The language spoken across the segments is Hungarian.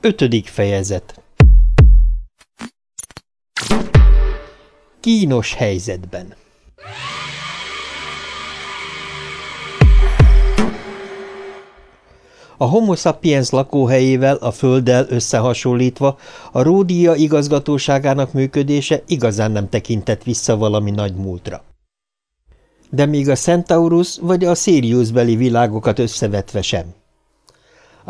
Ötödik fejezet Kínos helyzetben A Homo sapiens lakóhelyével, a Földdel összehasonlítva a Ródia igazgatóságának működése igazán nem tekintett vissza valami nagy múltra. De még a Centaurus vagy a Sirius beli világokat összevetve sem.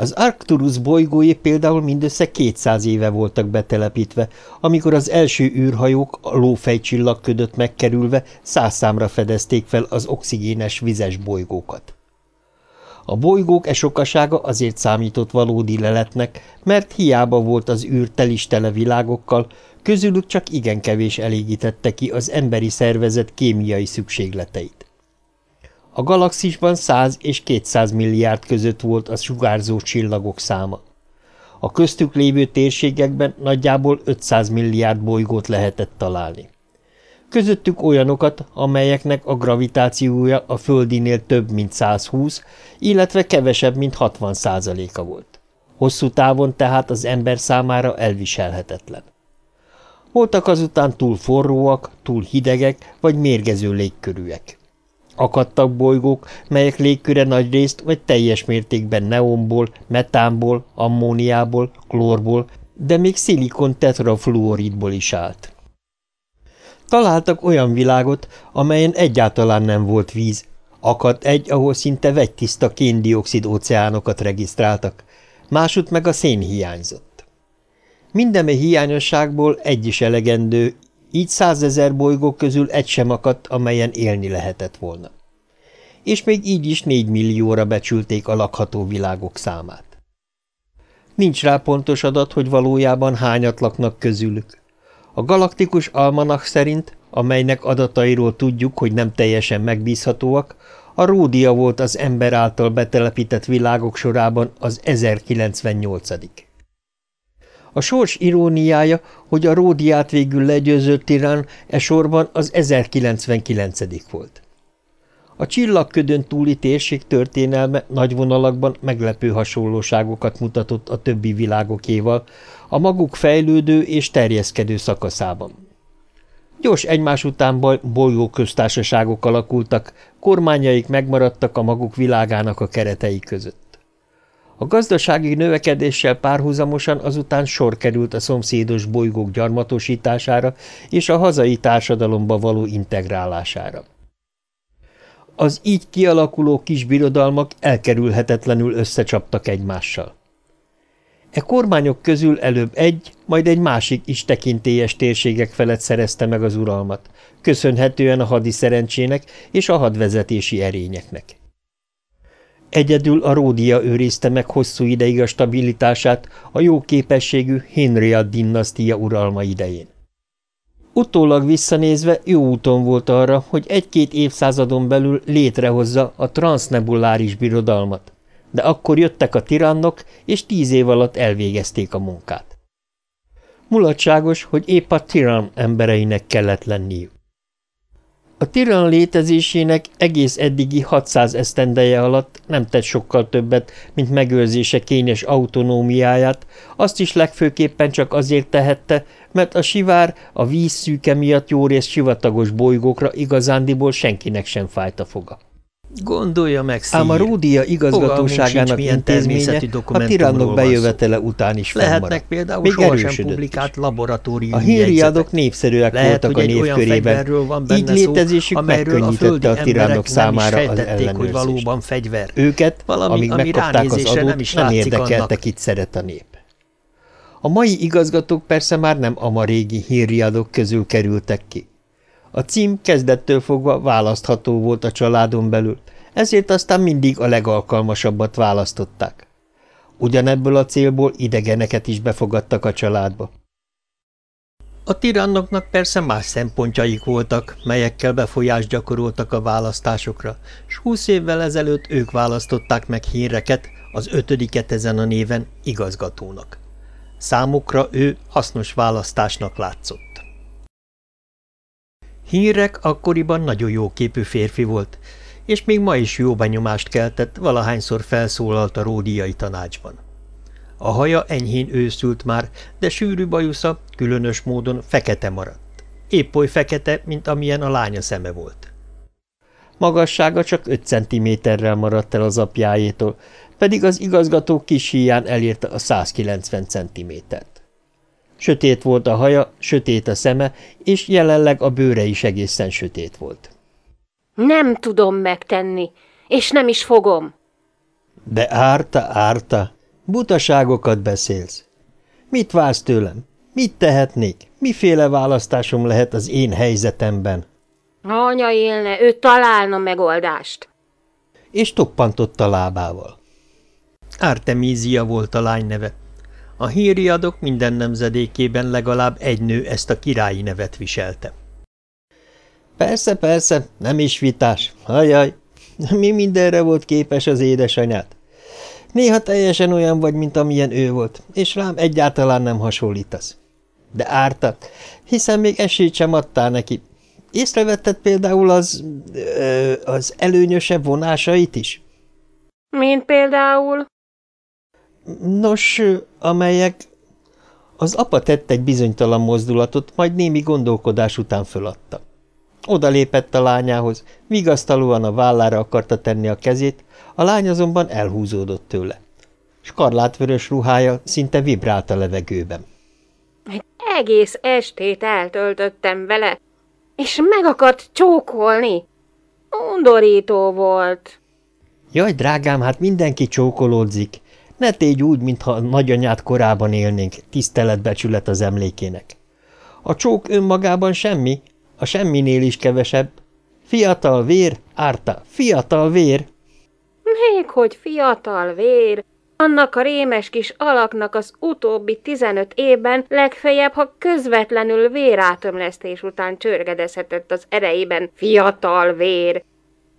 Az Arcturus bolygói például mindössze 200 éve voltak betelepítve, amikor az első űrhajók a lófejcsillag ködött megkerülve száz számra fedezték fel az oxigénes vizes bolygókat. A bolygók e sokasága azért számított valódi leletnek, mert hiába volt az űr telistele világokkal, közülük csak igen kevés elégítette ki az emberi szervezet kémiai szükségleteit. A galaxisban 100 és 200 milliárd között volt a sugárzó csillagok száma. A köztük lévő térségekben nagyjából 500 milliárd bolygót lehetett találni. Közöttük olyanokat, amelyeknek a gravitációja a Földinél több, mint 120, illetve kevesebb, mint 60 százaléka volt. Hosszú távon tehát az ember számára elviselhetetlen. Voltak azután túl forróak, túl hidegek vagy mérgező légkörűek. Akadtak bolygók, melyek légköre nagy részt vagy teljes mértékben neonból, metánból, ammóniából, klórból, de még szilikon tetrafluoridból is állt. Találtak olyan világot, amelyen egyáltalán nem volt víz. Akadt egy, ahol szinte vegytiszta kéndioxid óceánokat regisztráltak, másút meg a szén hiányzott. Mindeme hiányosságból egy is elegendő, így százezer bolygók közül egy sem akadt, amelyen élni lehetett volna. És még így is négy millióra becsülték a lakható világok számát. Nincs rá pontos adat, hogy valójában hányat laknak közülük. A galaktikus almanach szerint, amelynek adatairól tudjuk, hogy nem teljesen megbízhatóak, a Ródia volt az ember által betelepített világok sorában az 1098 A sors iróniája, hogy a Ródiát végül legyőzött tirán e sorban az 1099 volt. A csillagködön túli térség történelme nagy vonalakban meglepő hasonlóságokat mutatott a többi világokéval, a maguk fejlődő és terjeszkedő szakaszában. Gyors egymás után bolygó köztársaságok alakultak, kormányaik megmaradtak a maguk világának a keretei között. A gazdasági növekedéssel párhuzamosan azután sor került a szomszédos bolygók gyarmatosítására és a hazai társadalomba való integrálására. Az így kialakuló kis birodalmak elkerülhetetlenül összecsaptak egymással. E kormányok közül előbb egy, majd egy másik is tekintélyes térségek felett szerezte meg az uralmat, köszönhetően a hadi szerencsének és a hadvezetési erényeknek. Egyedül a Ródia őrizte meg hosszú ideig a stabilitását a jó képességű Henriad dinasztia uralma idején. Utólag visszanézve jó úton volt arra, hogy egy-két évszázadon belül létrehozza a transnebuláris birodalmat, de akkor jöttek a tirannok, és tíz év alatt elvégezték a munkát. Mulatságos, hogy épp a tiran embereinek kellett lenniük. A tiran létezésének egész eddigi 600 esztendeje alatt nem tett sokkal többet, mint megőrzése kényes autonómiáját, azt is legfőképpen csak azért tehette, mert a sivár a víz szűke miatt jórészt sivatagos bolygókra igazándiból senkinek sem fájt a foga. Gondolja meg, szír. Ám a Ródia igazgatóságának intézménye a tirannok bejövetele után is Lehetnek például még sohasem publikált laboratóriumi A hírjádok népszerűek Lehet, voltak a névkörében, van benne így létezésük megkönnyítette a tirannok számára az ellenőrzést. hogy valóban fegyver. Őket, Valami, amíg ami megkapták az adót, nem is nem látszik érdekelte, annak. kit szeret a nép. A mai igazgatók persze már nem a ma régi hírriadók közül kerültek ki. A cím kezdettől fogva választható volt a családon belül, ezért aztán mindig a legalkalmasabbat választották. Ugyanebből a célból idegeneket is befogadtak a családba. A tirannoknak persze más szempontjaik voltak, melyekkel befolyást gyakoroltak a választásokra, s húsz évvel ezelőtt ők választották meg híreket, az ötödiket ezen a néven igazgatónak. Számukra ő hasznos választásnak látszott. Hírek akkoriban nagyon jóképű férfi volt, és még ma is jó benyomást keltett, valahányszor felszólalt a ródiai tanácsban. A haja enyhén őszült már, de sűrű bajusza különös módon fekete maradt. Épp oly fekete, mint amilyen a lánya szeme volt. Magassága csak 5 centiméterrel maradt el az apjáétól, pedig az igazgató kis híján elérte a 190 centimétert. Sötét volt a haja, sötét a szeme, és jelenleg a bőre is egészen sötét volt. Nem tudom megtenni, és nem is fogom. De árta, árta, butaságokat beszélsz. Mit vársz tőlem? Mit tehetnék? Miféle választásom lehet az én helyzetemben? Anya élne, ő találna megoldást. És toppantott a lábával. Artemízia volt a lány neve. A hírriadok minden nemzedékében legalább egy nő ezt a királyi nevet viselte. Persze, persze, nem is vitás. Ajaj, mi mindenre volt képes az édesanyád? Néha teljesen olyan vagy, mint amilyen ő volt, és rám egyáltalán nem hasonlítasz. De ártat, hiszen még esélyt sem adtál neki. Észrevetted például az, ö, az előnyösebb vonásait is? Mint például? Nos, amelyek... Az apa tett egy bizonytalan mozdulatot, majd némi gondolkodás után föladta. Oda lépett a lányához, vigasztalóan a vállára akarta tenni a kezét, a lány azonban elhúzódott tőle. Skarlátvörös ruhája szinte vibrált a levegőben. Egy egész estét eltöltöttem vele, és meg akart csókolni. Undorító volt. Jaj, drágám, hát mindenki csókolódzik. Ne tégy úgy, mintha a nagyanyád korában élnénk, tiszteletbecsület az emlékének. A csók önmagában semmi, a semminél is kevesebb. Fiatal vér, árta, fiatal vér. Még hogy fiatal vér, annak a rémes kis alaknak az utóbbi tizenöt évben legfeljebb, ha közvetlenül vérátömlesztés után csörgedezhetett az erejében fiatal vér.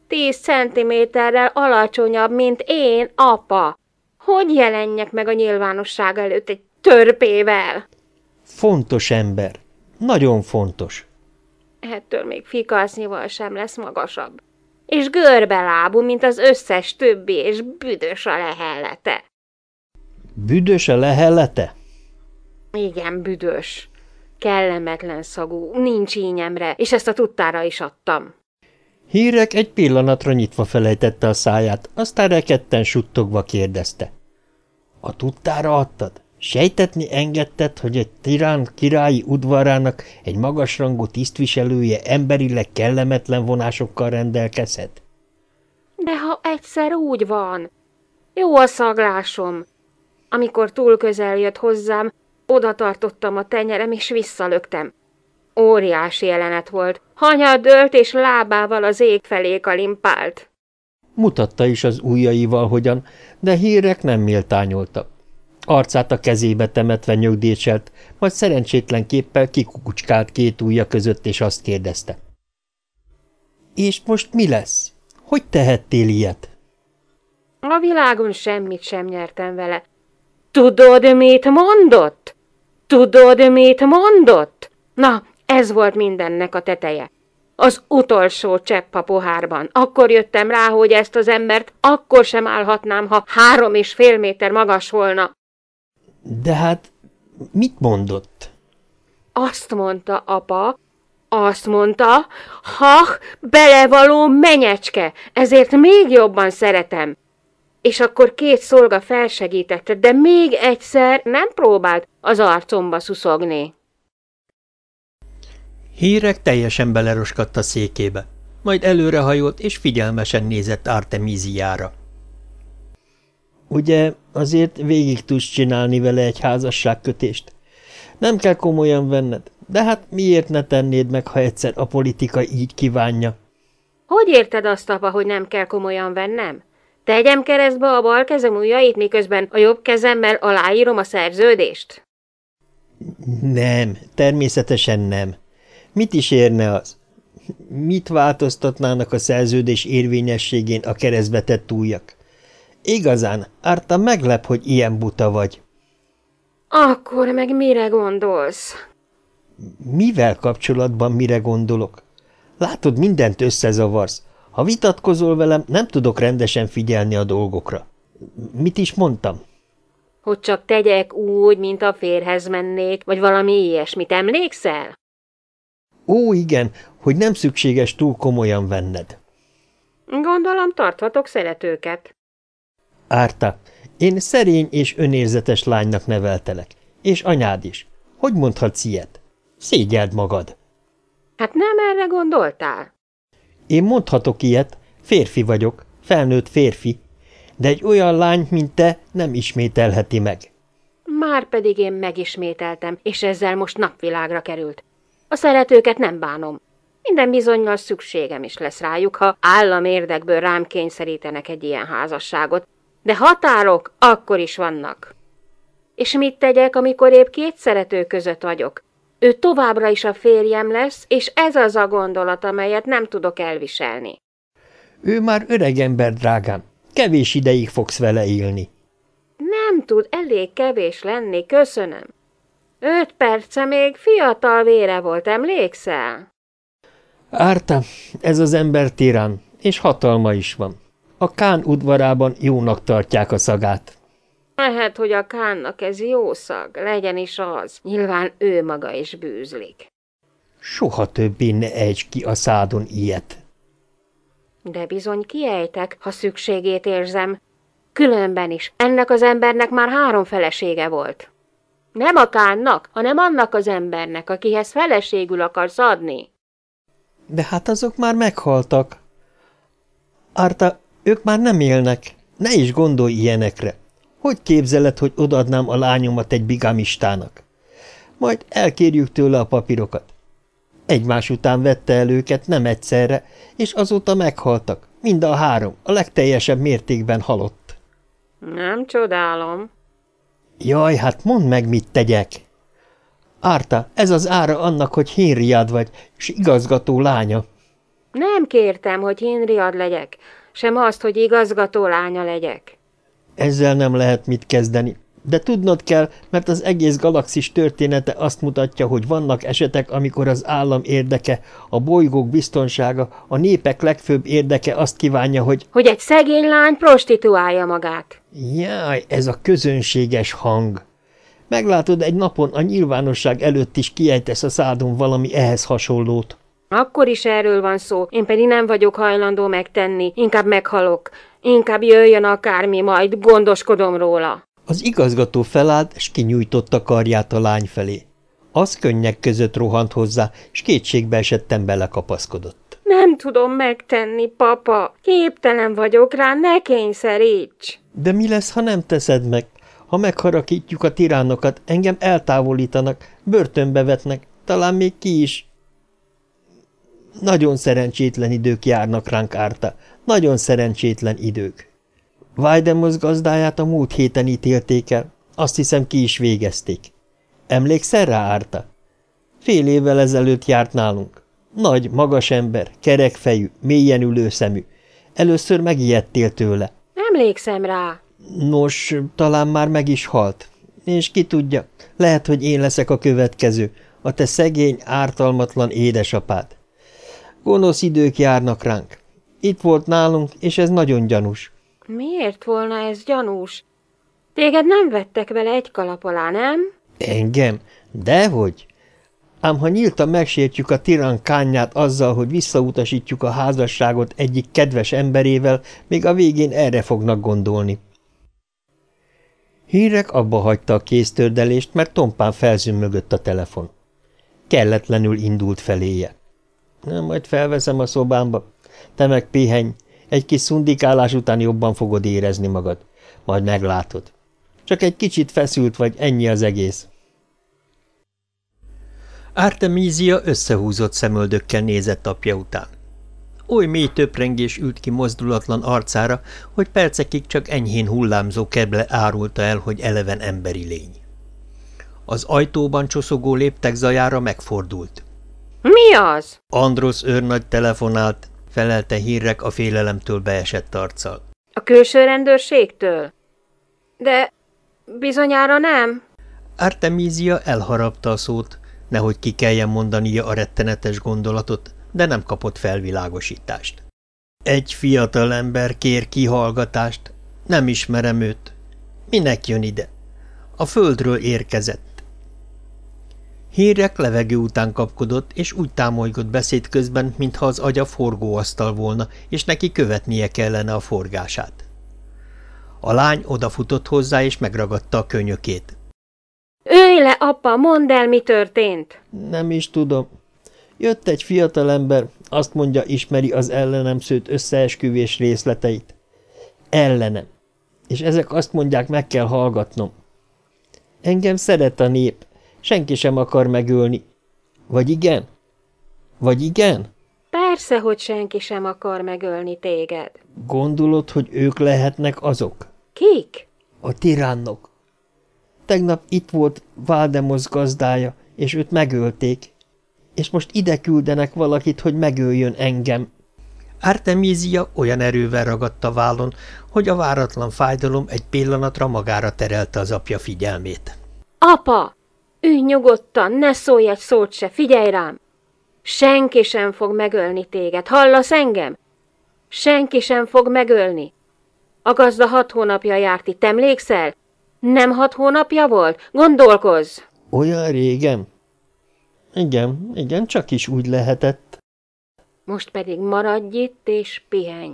Tíz centiméterrel alacsonyabb, mint én, apa. Hogy jelenjek meg a nyilvánosság előtt egy törpével? Fontos ember. Nagyon fontos. Ettől még fikasznyival sem lesz magasabb. És görbelábú, mint az összes többi, és büdös a lehellete. Büdös a lehellete? Igen, büdös. Kellemetlen szagú, nincs ínyemre, és ezt a tudtára is adtam. Hírek egy pillanatra nyitva felejtette a száját, aztán rekedten suttogva kérdezte. A tudtára adtad? Sejtetni engedted, hogy egy tirán királyi udvarának egy magasrangú tisztviselője emberileg kellemetlen vonásokkal rendelkezhet? De ha egyszer úgy van. Jó a szaglásom. Amikor túl közel jött hozzám, oda tartottam a tenyerem, és visszalögtem. Óriási jelenet volt. Hanyad dőlt, és lábával az ég felé kalimpált. Mutatta is az ujjaival hogyan, de hírek nem méltányoltak. Arcát a kezébe temetve nyögdéselt, majd szerencsétlen képpel kikukucskált két ujja között, és azt kérdezte. És most mi lesz? Hogy tehettél ilyet? A világon semmit sem nyertem vele. Tudod, mit mondott? Tudod, mit mondott? Na, ez volt mindennek a teteje. Az utolsó csepp a pohárban. Akkor jöttem rá, hogy ezt az embert akkor sem állhatnám, ha három és fél méter magas volna. De hát mit mondott? Azt mondta apa, azt mondta, ha belevaló menyecske, ezért még jobban szeretem. És akkor két szolga felsegítette, de még egyszer nem próbált az arcomba szuszogni. Hírek teljesen beleroskadt a székébe, majd előrehajolt és figyelmesen nézett Artemíziára. Ugye azért végig tudsz csinálni vele egy házasságkötést? Nem kell komolyan venned, de hát miért ne tennéd meg, ha egyszer a politika így kívánja? Hogy érted azt, apa, hogy nem kell komolyan vennem? Tegyem keresztbe a bal kezem ujjait, miközben a jobb kezemmel aláírom a szerződést? Nem, természetesen nem. Mit is érne az? Mit változtatnának a szerződés érvényességén a keresztbe tett ujjak? Igazán, Árta meglep, hogy ilyen buta vagy. Akkor meg mire gondolsz? Mivel kapcsolatban mire gondolok? Látod, mindent összezavarsz. Ha vitatkozol velem, nem tudok rendesen figyelni a dolgokra. Mit is mondtam? Hogy csak tegyek úgy, mint a férhez mennék, vagy valami ilyesmit, emlékszel? Ó, igen, hogy nem szükséges túl komolyan venned. Gondolom, tarthatok szeretőket. Árta, én szerény és önérzetes lánynak neveltelek, és anyád is. Hogy mondhatsz ilyet? Szégyeld magad. Hát nem erre gondoltál? Én mondhatok ilyet, férfi vagyok, felnőtt férfi, de egy olyan lány, mint te, nem ismételheti meg. Már pedig én megismételtem, és ezzel most napvilágra került. A szeretőket nem bánom. Minden bizonyal szükségem is lesz rájuk, ha állam érdekből rám kényszerítenek egy ilyen házasságot, de határok akkor is vannak. És mit tegyek, amikor épp két szerető között vagyok? Ő továbbra is a férjem lesz, és ez az a gondolat, amelyet nem tudok elviselni. Ő már öreg ember, drágám. Kevés ideig fogsz vele élni. Nem tud elég kevés lenni, köszönöm. Öt perce még fiatal vére volt, emlékszel? Árta, ez az ember tirán, és hatalma is van. A Kán udvarában jónak tartják a szagát. Lehet, hogy a Kánnak ez jó szag, legyen is az. Nyilván ő maga is bűzlik. Soha többé ne ejts ki a szádon ilyet. De bizony kiejtek, ha szükségét érzem. Különben is, ennek az embernek már három felesége volt. Nem a Kánnak, hanem annak az embernek, akihez feleségül akarsz adni. De hát azok már meghaltak. Árta, ők már nem élnek. Ne is gondolj ilyenekre. Hogy képzeled, hogy odadnám a lányomat egy bigamistának? Majd elkérjük tőle a papírokat. Egymás után vette el őket, nem egyszerre, és azóta meghaltak. Mind a három, a legteljesebb mértékben halott. Nem csodálom. Jaj, hát mondd meg, mit tegyek! Árta, ez az ára annak, hogy Hénriád vagy, és igazgató lánya. Nem kértem, hogy Hinriad legyek, sem azt, hogy igazgató lánya legyek. Ezzel nem lehet mit kezdeni. De tudnod kell, mert az egész galaxis története azt mutatja, hogy vannak esetek, amikor az állam érdeke, a bolygók biztonsága, a népek legfőbb érdeke azt kívánja, hogy... Hogy egy szegény lány prostituálja magát. Jaj, ez a közönséges hang. Meglátod, egy napon a nyilvánosság előtt is kiejtesz a szádon valami ehhez hasonlót. Akkor is erről van szó, én pedig nem vagyok hajlandó megtenni, inkább meghalok. Inkább jöjjön akármi, majd gondoskodom róla. Az igazgató felállt, és kinyújtotta karját a lány felé. Az könnyek között rohant hozzá, és kétségbe esettem belekapaszkodott. Nem tudom megtenni, papa. Képtelen vagyok rá, ne kényszeríts. De mi lesz, ha nem teszed meg? Ha megharakítjuk a tiránokat, engem eltávolítanak, börtönbe vetnek, talán még ki is. Nagyon szerencsétlen idők járnak ránk, Árta. Nagyon szerencsétlen idők. Weidemosz gazdáját a múlt héten ítélték el. Azt hiszem, ki is végezték. Emlékszel rá, Árta? Fél évvel ezelőtt járt nálunk. Nagy, magas ember, kerekfejű, mélyen ülő szemű. Először megijedtél tőle. Emlékszem rá. Nos, talán már meg is halt. És ki tudja, lehet, hogy én leszek a következő, a te szegény, ártalmatlan édesapád. Gonosz idők járnak ránk. Itt volt nálunk, és ez nagyon gyanús. Miért volna ez gyanús? Téged nem vettek vele egy kalap alá, nem? Engem? Dehogy? Ám ha nyíltan megsértjük a tiran kányát azzal, hogy visszautasítjuk a házasságot egyik kedves emberével, még a végén erre fognak gondolni. Hírek abba hagyta a kéztördelést, mert tompán felzümmögött a telefon. Kelletlenül indult feléje. Nem, majd felveszem a szobámba. Te meg pihenj. Egy kis szundikálás után jobban fogod érezni magad. Majd meglátod. Csak egy kicsit feszült vagy, ennyi az egész. Artemisia összehúzott szemöldökkel nézett apja után. Oly mély töprengés ült ki mozdulatlan arcára, hogy percekig csak enyhén hullámzó keble árulta el, hogy eleven emberi lény. Az ajtóban csoszogó léptek zajára megfordult. – Mi az? Androsz őrnagy telefonált, felelte hírek a félelemtől beesett arccal. – A külső rendőrségtől? De bizonyára nem? Artemisia elharapta a szót, nehogy ki kelljen mondania a rettenetes gondolatot, de nem kapott felvilágosítást. Egy fiatal ember kér kihallgatást, nem ismerem őt. Minek jön ide? A földről érkezett. Hírek levegő után kapkodott, és úgy támolygott beszéd közben, mintha az agya forgóasztal volna, és neki követnie kellene a forgását. A lány odafutott hozzá, és megragadta a könyökét. – Őj le, apa, mondd el, mi történt! – Nem is tudom. Jött egy fiatalember, azt mondja, ismeri az ellenem szőtt összeesküvés részleteit. Ellenem. És ezek azt mondják, meg kell hallgatnom. Engem szeret a nép, senki sem akar megölni. Vagy igen? Vagy igen? Persze, hogy senki sem akar megölni téged. Gondolod, hogy ők lehetnek azok? Kik? A tiránok. Tegnap itt volt Valdemos gazdája, és őt megölték. És most ide küldenek valakit, hogy megöljön engem. Artemisia olyan erővel ragadta vállon, hogy a váratlan fájdalom egy pillanatra magára terelte az apja figyelmét. – Apa! Ülj nyugodtan, ne szólj egy szót se, figyelj rám! Senki sem fog megölni téged, hallasz engem? Senki sem fog megölni. A gazda hat hónapja járt itt, emlékszel? Nem hat hónapja volt? Gondolkozz! Olyan régen? Igen, igen, csak is úgy lehetett. Most pedig maradj itt és pihenj.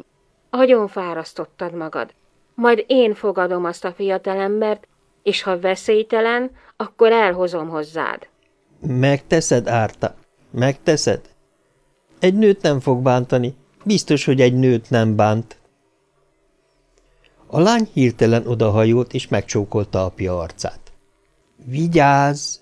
Agyon fárasztottad magad. Majd én fogadom azt a fiatalembert, és ha veszélytelen, akkor elhozom hozzád. Megteszed, Árta? Megteszed? Egy nőt nem fog bántani. Biztos, hogy egy nőt nem bánt. A lány hirtelen odahajolt, és megcsókolta apja arcát. Vigyázz!